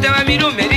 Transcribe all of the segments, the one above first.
te va a mirar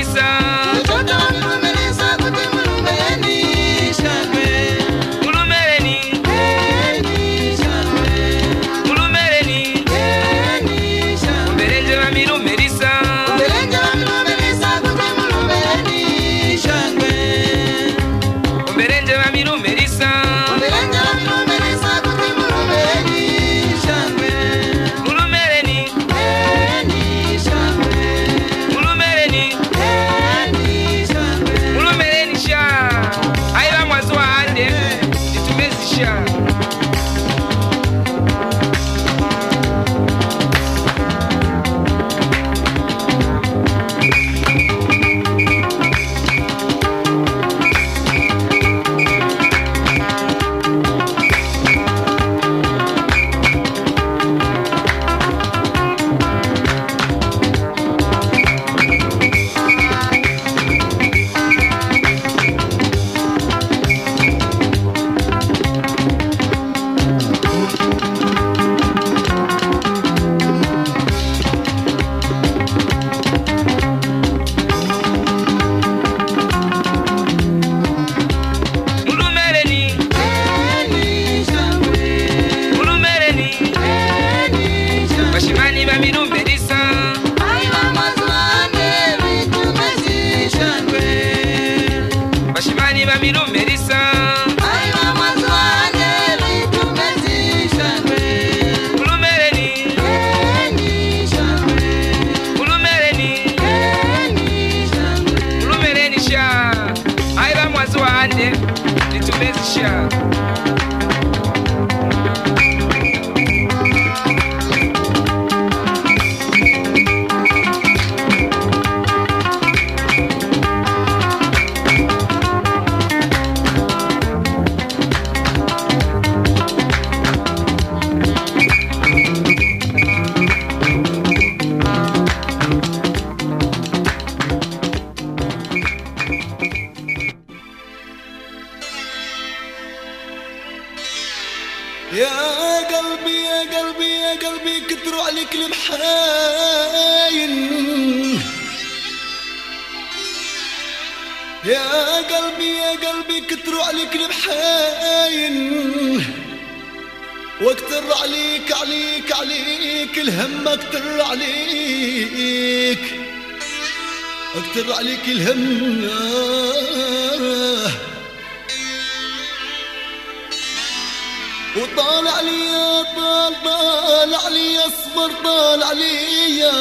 وطالع لي طال طالع لي أصبر طالع لي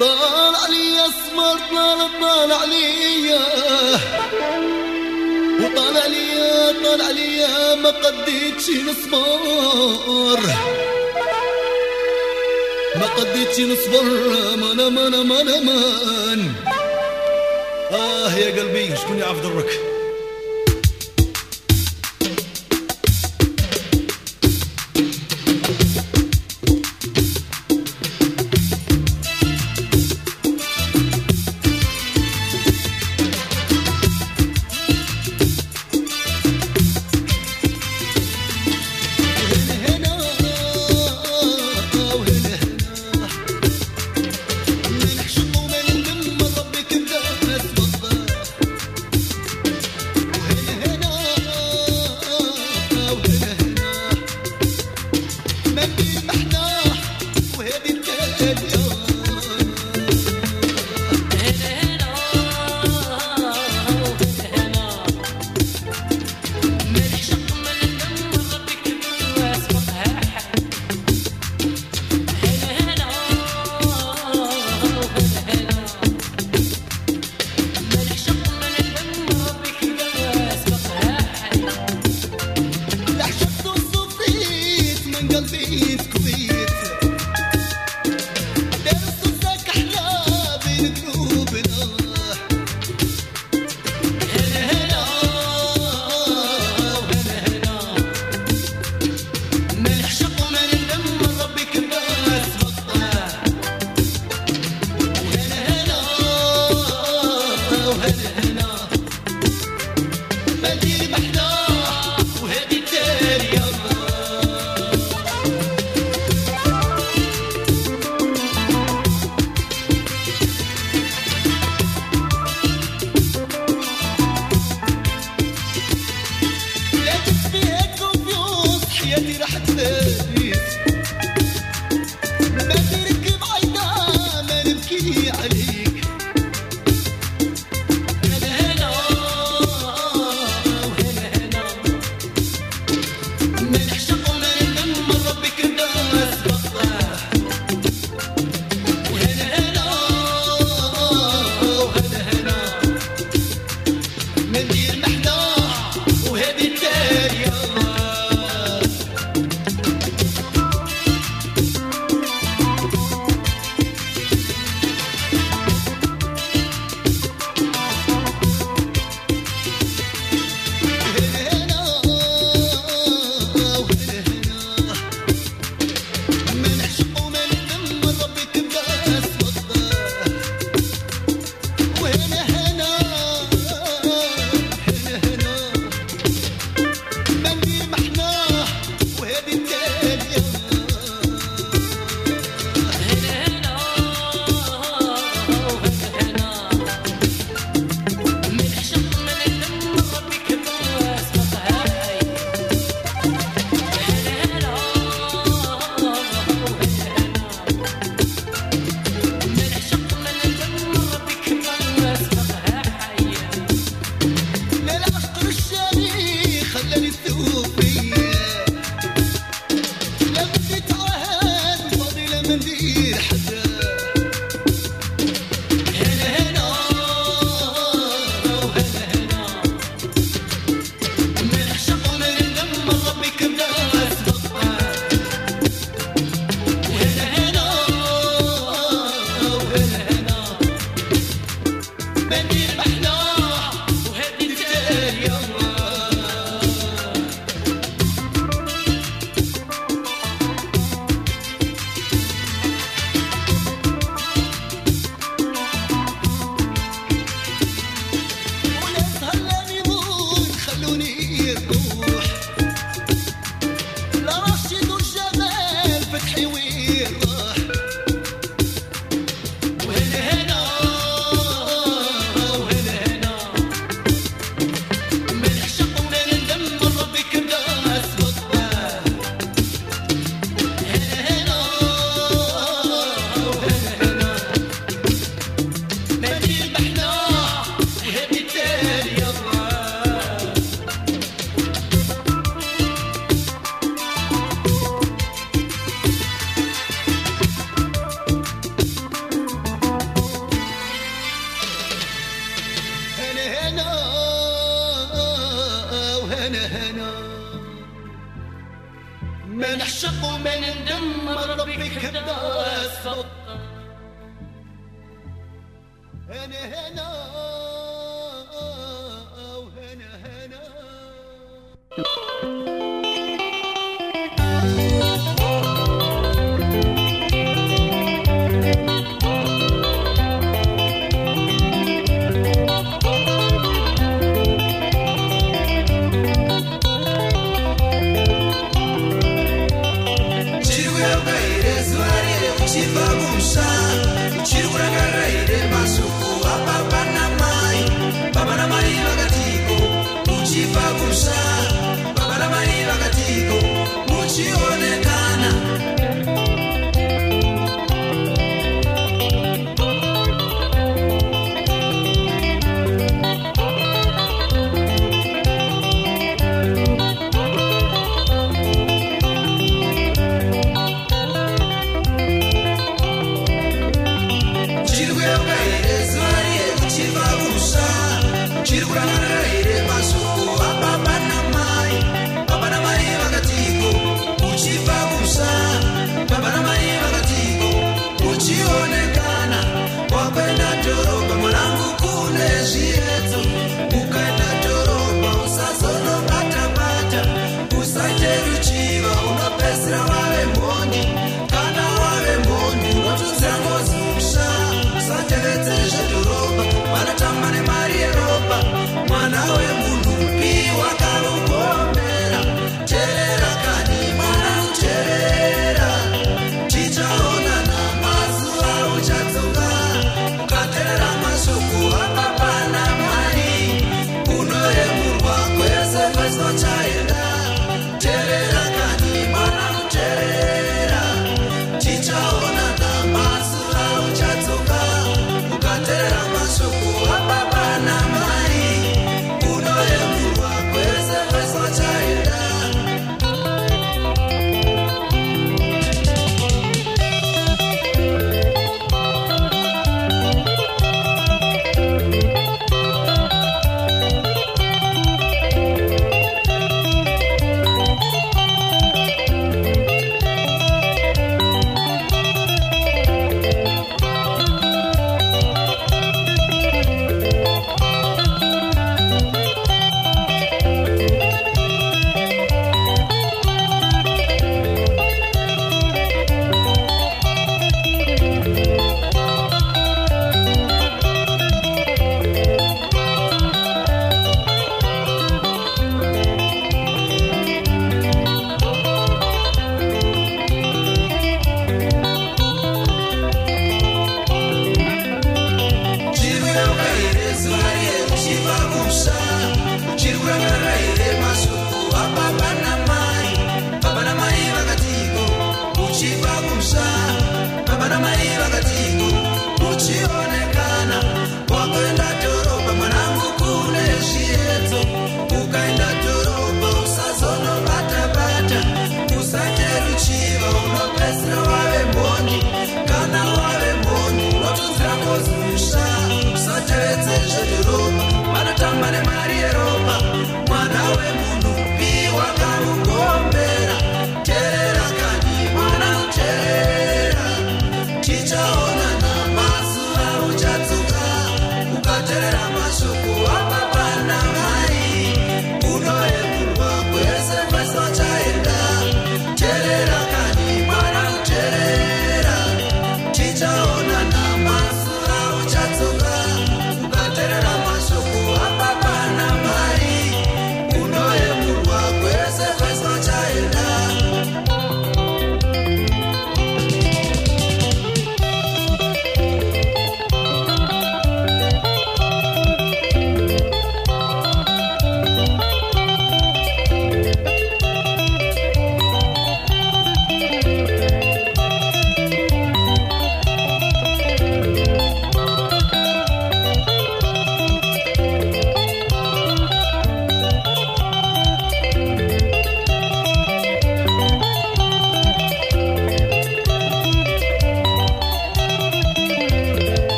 طالع لي أصبر طالع طالع لي وطالع لي طالع لي ما قديتش نصبر. ما قديتش نصبر ما ما ما ما ما آه يا قلبي شكون يعرف ضرك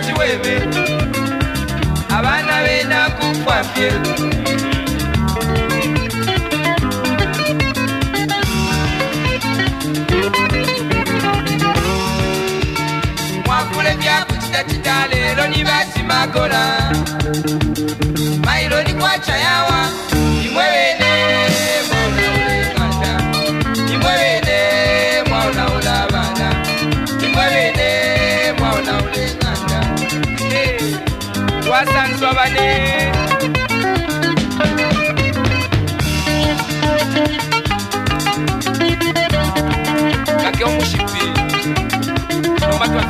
tekiwebe abaana beenakukwafye mwakula ebyakukita kita leero nibakimakola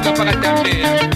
nunca para atender.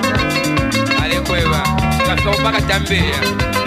kasɔn ba ka ca n bɛ.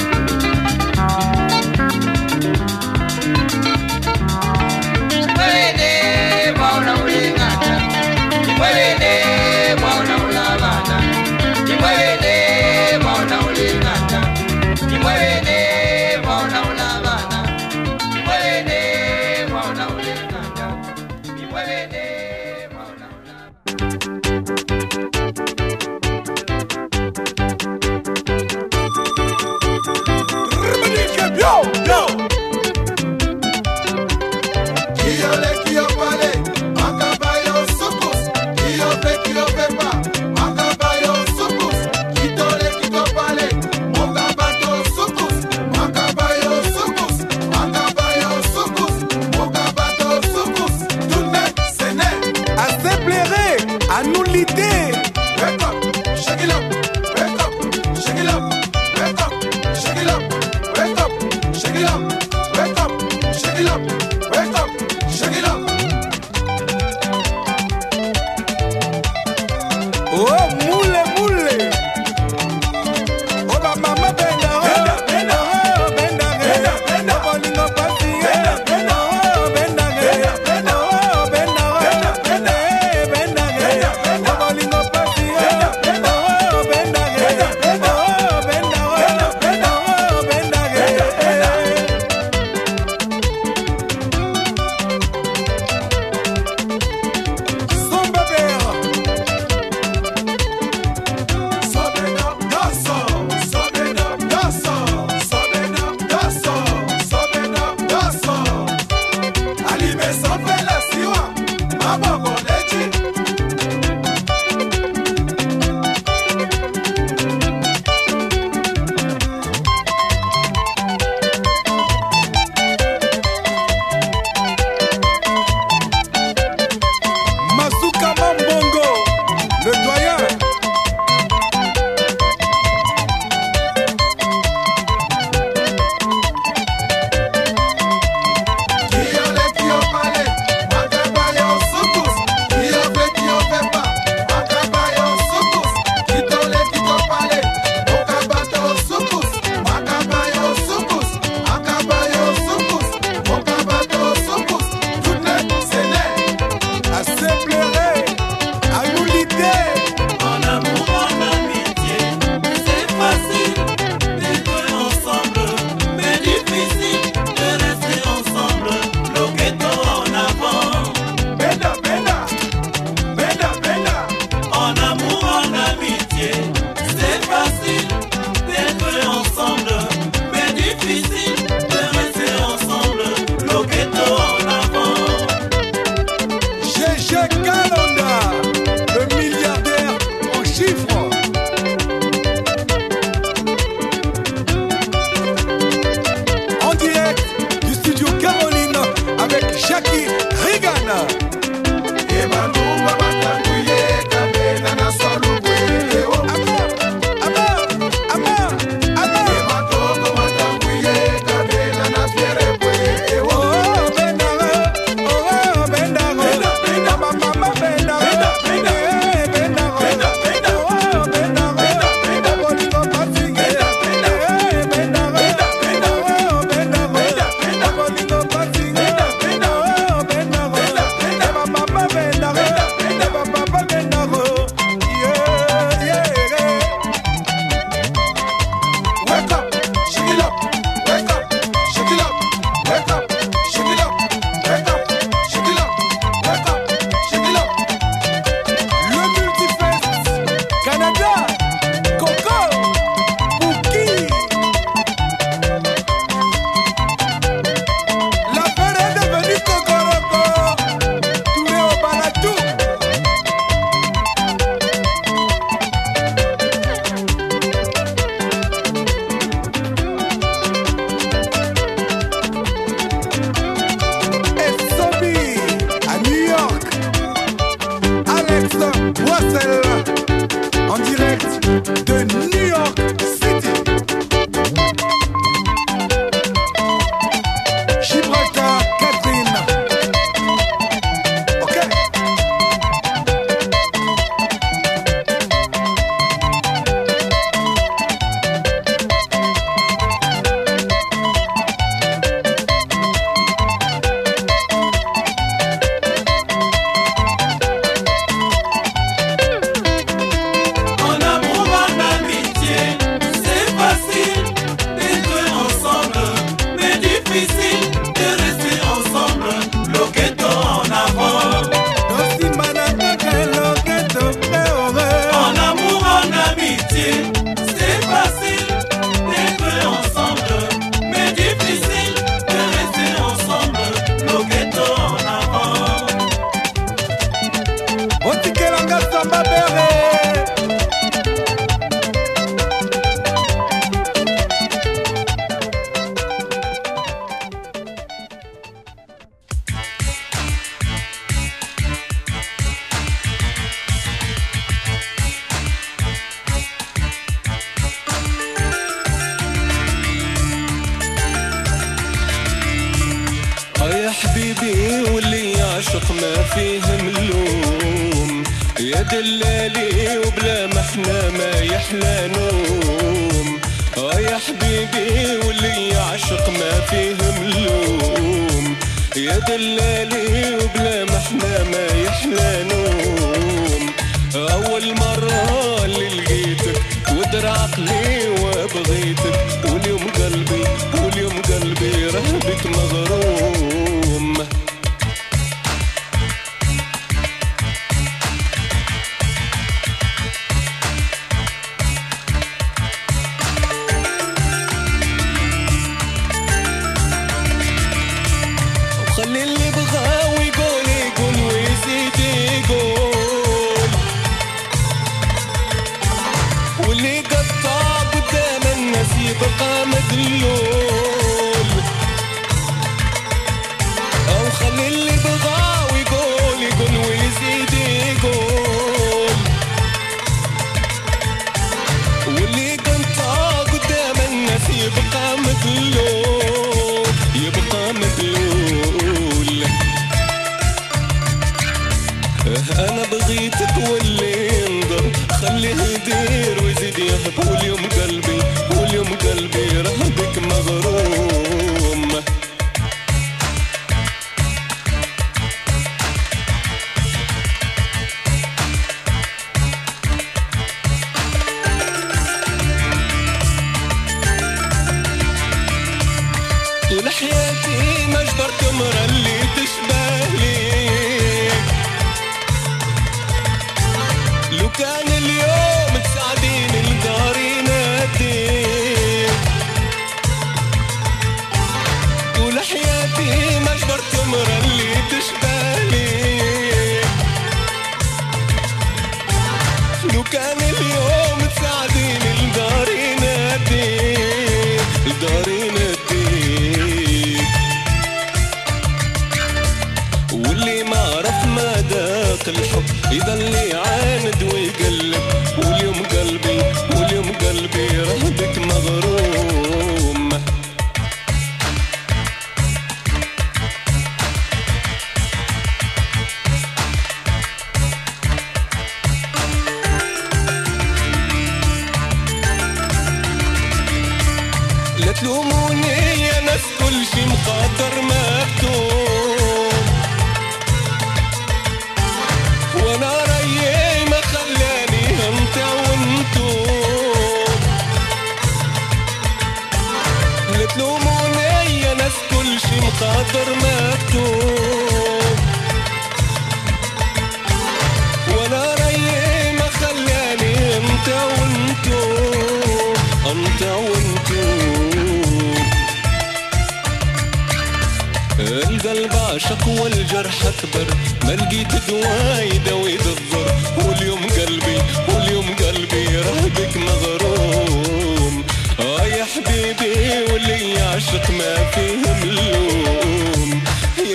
حبيبي واللي يعشق ما فيه ملوم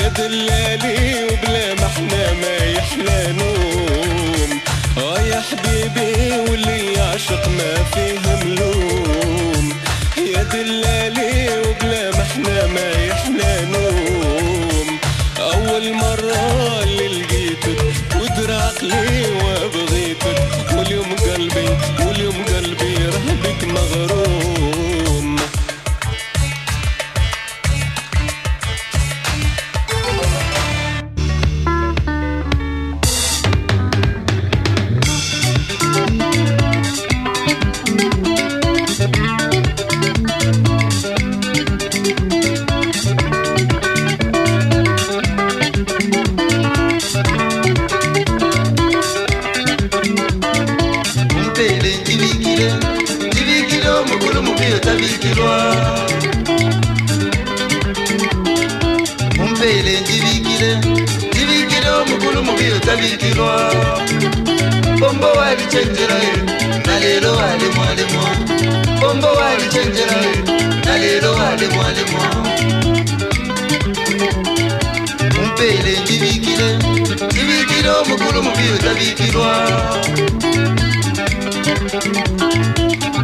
يا دلالي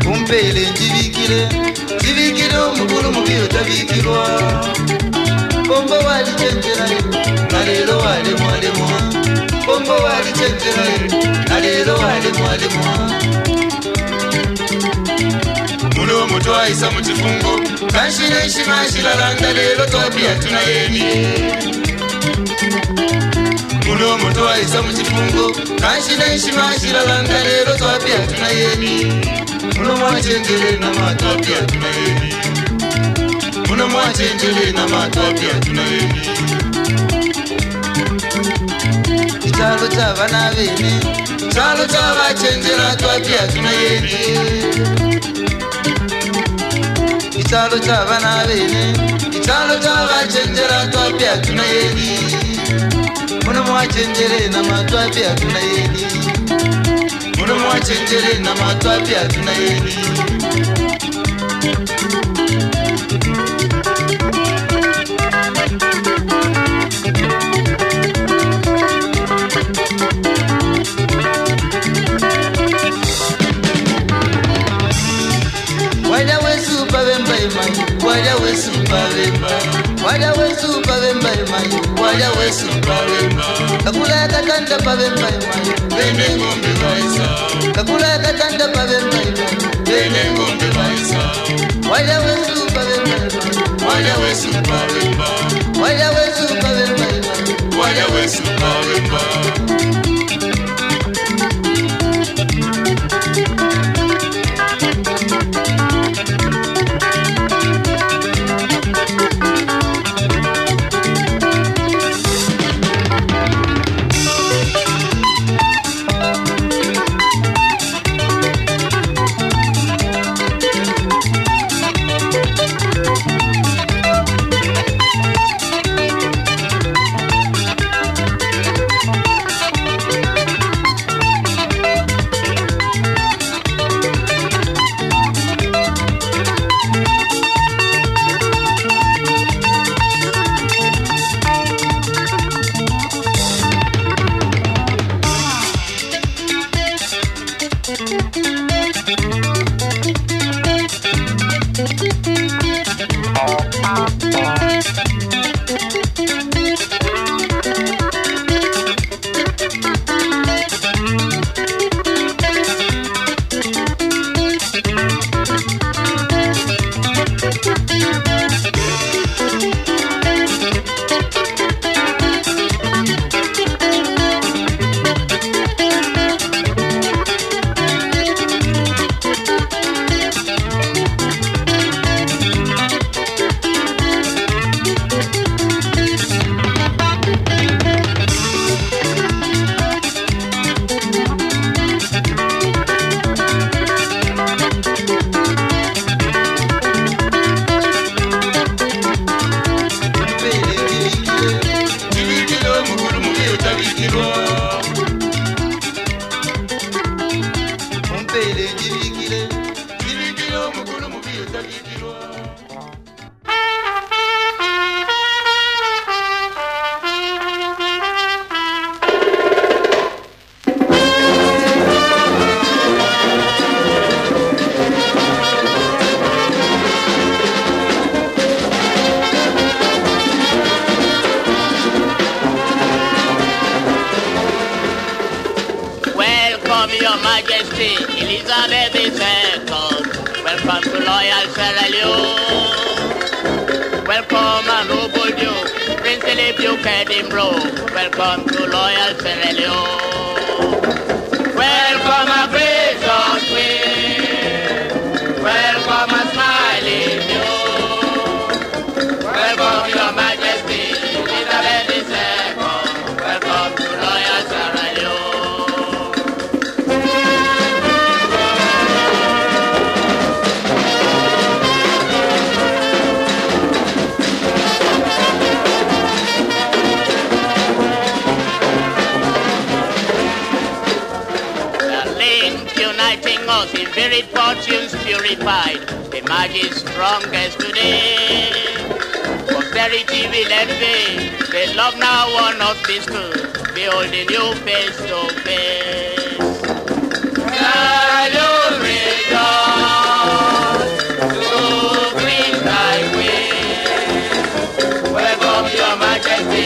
kumpele njibikire njibikire omukulu mubiyo tabikirwa bombo walichenjerayo nalero walemwalemwa bombo walichenjerayo nalero walemwalemwa muno mutwayisa mu kifungo kanshira eshima shiralanda lero twapya tunayeni muno moto waisa muchifungo. Kashira ishimashira vanga lero twapi hatuna yeni muno mwachenjere namatwapi hatuna yeni muno mwachenjere namatwapi hatuna yeni chitalo chavana vene chitalo chavachenjera twapi hatuna yeni chitalo chavana vene chitalo chavachenjera twapi hatuna yeni mwachenjere namatwapya tunayeni muno mwachenjere namatwapya tunayeni Wada wesupa bemba imayi, wada wesupa bemba, wada wesupa bemba imayi, wada wesupa bemba. Kakula yakatanda pa bemba imayi, bene ngombe baisa. Kakula yakatanda pa bemba imayi, bene ngombe baisa. Wada wesupa bemba imayi, wada wesupa bemba, wada wesupa bemba imayi, wada purified. The magic strong strongest today. Prosperity will envy. They love now one of these two. Behold the new face to face. Glory to. Welcome your majesty,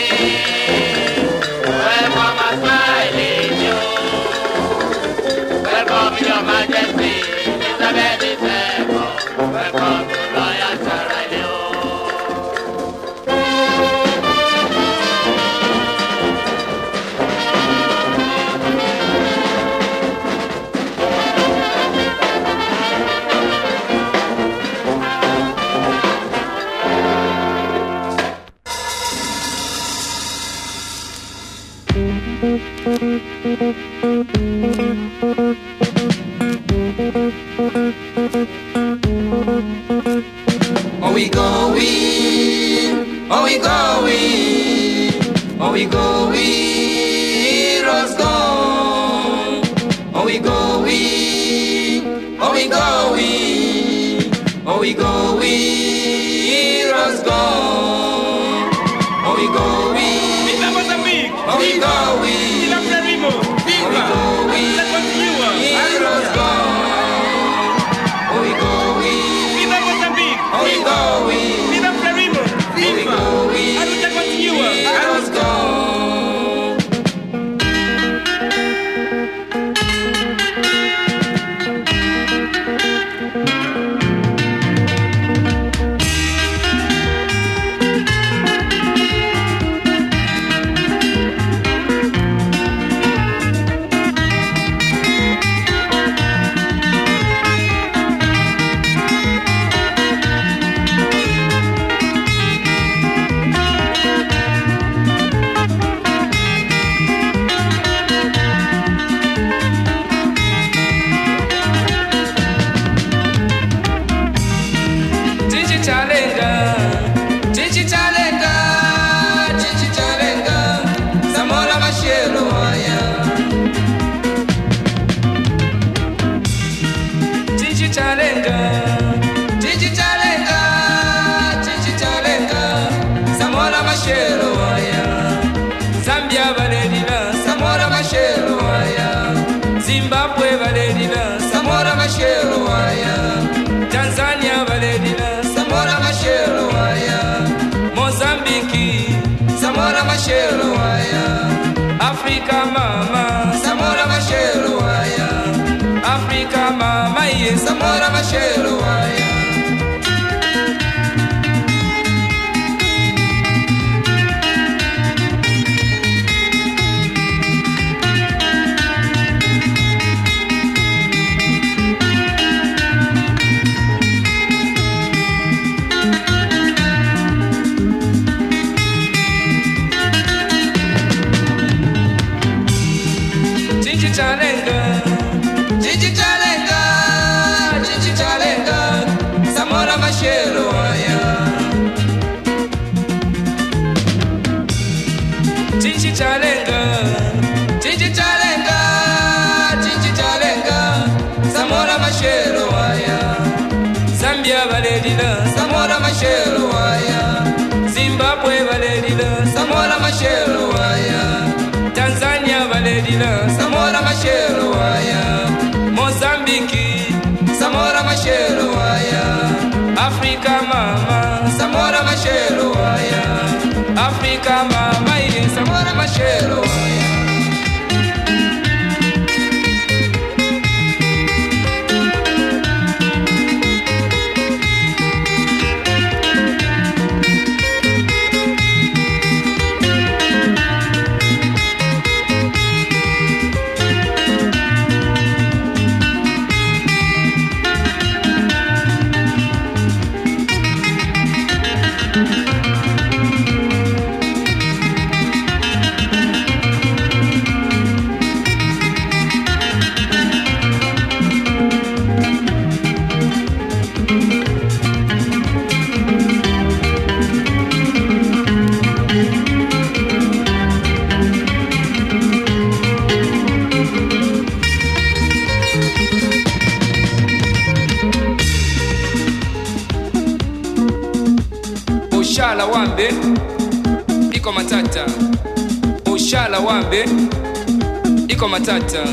matata.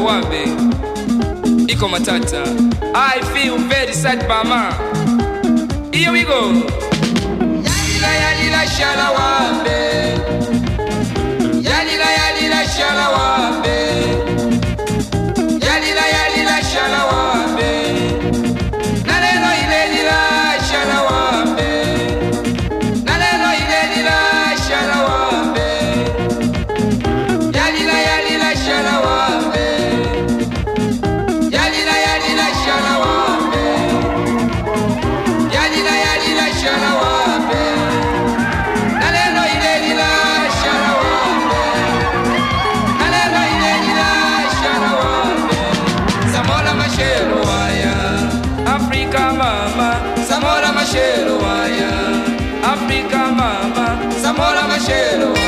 Wambe. Iko matata. I feel very sad mama. Here we go. Yalila yalila shala wambe. Yalila yalila shala wambe. cheiro.